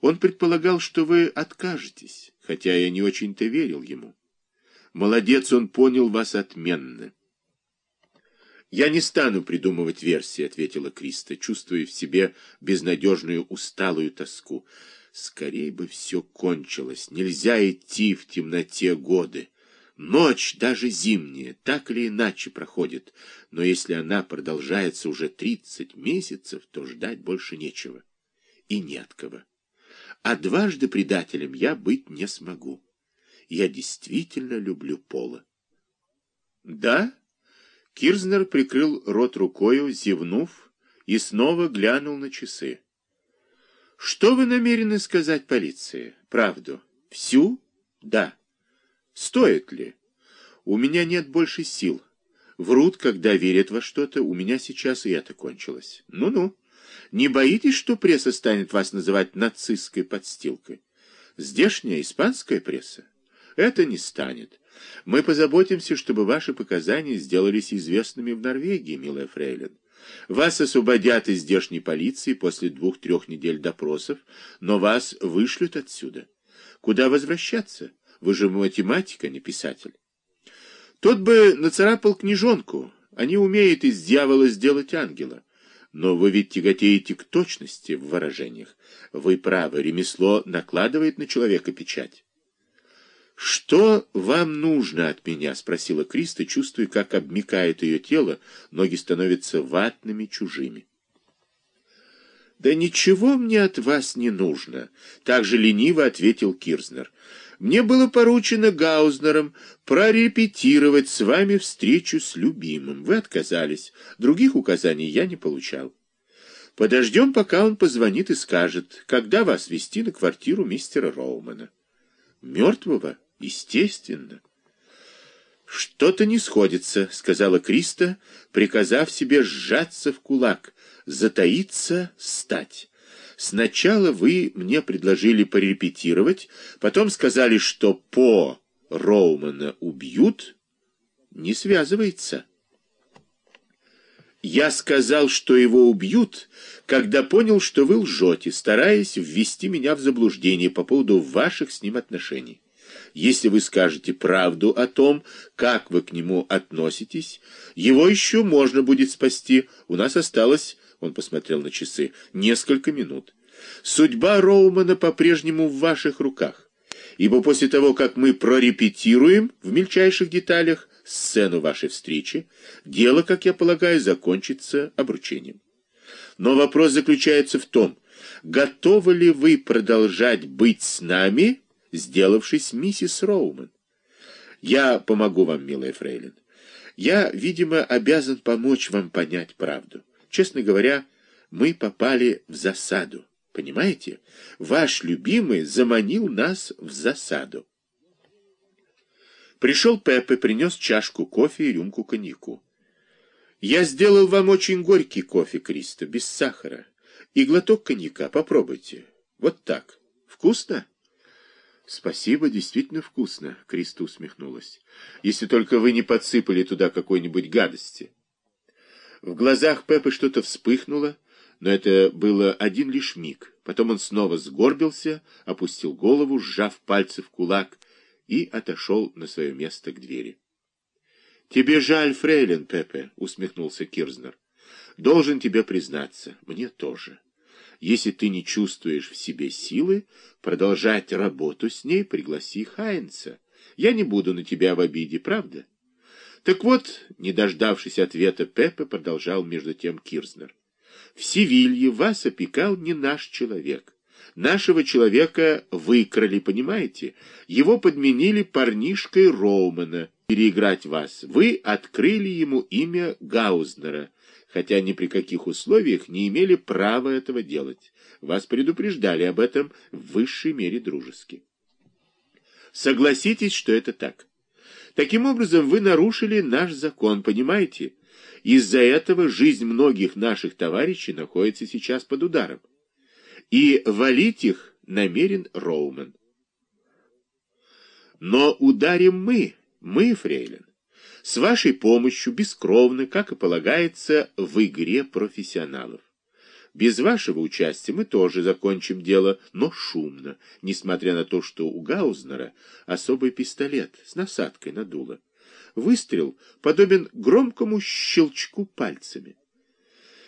Он предполагал, что вы откажетесь, хотя я не очень-то верил ему. Молодец, он понял вас отменно. «Я не стану придумывать версии», — ответила Криста, чувствуя в себе безнадежную усталую тоску. «Скорей бы все кончилось. Нельзя идти в темноте годы. Ночь, даже зимняя, так или иначе проходит. Но если она продолжается уже тридцать месяцев, то ждать больше нечего. И не от кого. А дважды предателем я быть не смогу. Я действительно люблю Пола». «Да?» Кирзнер прикрыл рот рукою, зевнув, и снова глянул на часы. «Что вы намерены сказать полиции? Правду? Всю? Да. Стоит ли? У меня нет больше сил. Врут, когда верят во что-то, у меня сейчас и это кончилось. Ну-ну. Не боитесь, что пресса станет вас называть нацистской подстилкой? Здешняя испанская пресса? Это не станет. Мы позаботимся, чтобы ваши показания сделались известными в Норвегии, милая фрейлин. Вас освободят из здешней полиции после двух-трех недель допросов, но вас вышлют отсюда. Куда возвращаться? Вы же математик, а не писатель. Тот бы нацарапал книжонку. Они умеют из дьявола сделать ангела. Но вы ведь тяготеете к точности в выражениях. Вы правы, ремесло накладывает на человека печать. «Что вам нужно от меня?» — спросила Криста, чувствуя, как обмикает ее тело, ноги становятся ватными, чужими. «Да ничего мне от вас не нужно», — так же лениво ответил Кирзнер. «Мне было поручено Гаузнером прорепетировать с вами встречу с любимым. Вы отказались. Других указаний я не получал. Подождем, пока он позвонит и скажет, когда вас вести на квартиру мистера Роумана». «Мертвого?» Естественно. «Что-то не сходится», — сказала Криста, приказав себе сжаться в кулак, затаиться, стать. «Сначала вы мне предложили порепетировать, потом сказали, что по Роумана убьют. Не связывается». «Я сказал, что его убьют, когда понял, что вы лжете, стараясь ввести меня в заблуждение по поводу ваших с ним отношений». Если вы скажете правду о том, как вы к нему относитесь, его еще можно будет спасти. У нас осталось, он посмотрел на часы, несколько минут. Судьба Роумана по-прежнему в ваших руках, ибо после того, как мы прорепетируем в мельчайших деталях сцену вашей встречи, дело, как я полагаю, закончится обручением. Но вопрос заключается в том, готовы ли вы продолжать быть с нами, сделавшись миссис Роуман. Я помогу вам, милая фрейлин. Я, видимо, обязан помочь вам понять правду. Честно говоря, мы попали в засаду. Понимаете? Ваш любимый заманил нас в засаду. Пришел Пеппе, принес чашку кофе и рюмку коньяку. Я сделал вам очень горький кофе, Кристо, без сахара. И глоток коньяка, попробуйте. Вот так. Вкусно? «Спасибо, действительно вкусно», — Криста усмехнулась. «Если только вы не подсыпали туда какой-нибудь гадости». В глазах Пеппы что-то вспыхнуло, но это было один лишь миг. Потом он снова сгорбился, опустил голову, сжав пальцы в кулак, и отошел на свое место к двери. «Тебе жаль, фрейлин, Пеппе», — усмехнулся Кирзнер. «Должен тебе признаться, мне тоже». Если ты не чувствуешь в себе силы продолжать работу с ней, пригласи Хайнца. Я не буду на тебя в обиде, правда? Так вот, не дождавшись ответа, Пеппе продолжал между тем Кирзнер. В Севилье вас опекал не наш человек. Нашего человека выкрали, понимаете? Его подменили парнишкой Роумана переиграть вас. Вы открыли ему имя Гаузнера хотя ни при каких условиях не имели права этого делать. Вас предупреждали об этом в высшей мере дружески. Согласитесь, что это так. Таким образом, вы нарушили наш закон, понимаете? Из-за этого жизнь многих наших товарищей находится сейчас под ударом. И валить их намерен Роуман. Но ударим мы, мы, фрейлин с вашей помощью бескровно, как и полагается, в игре профессионалов. Без вашего участия мы тоже закончим дело, но шумно, несмотря на то, что у Гаузнера особый пистолет с насадкой на дуло. Выстрел подобен громкому щелчку пальцами.